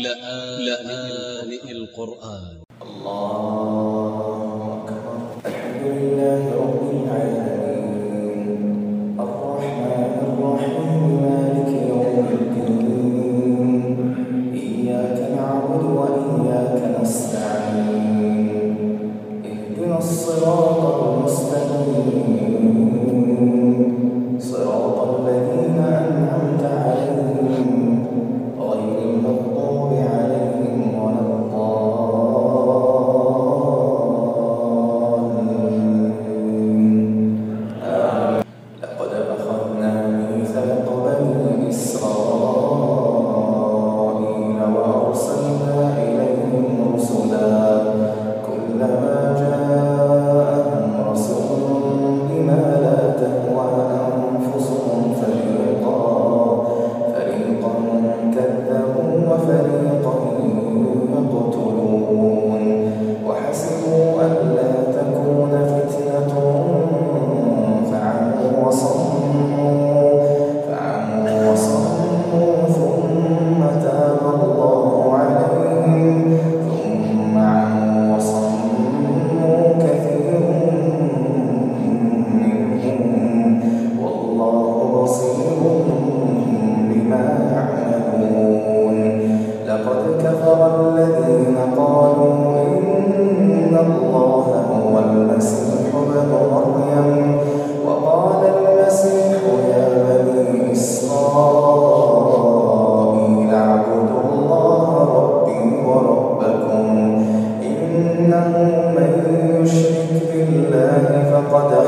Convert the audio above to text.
لآن القرآن. الله أكبر. الحمد لله رب Vadão.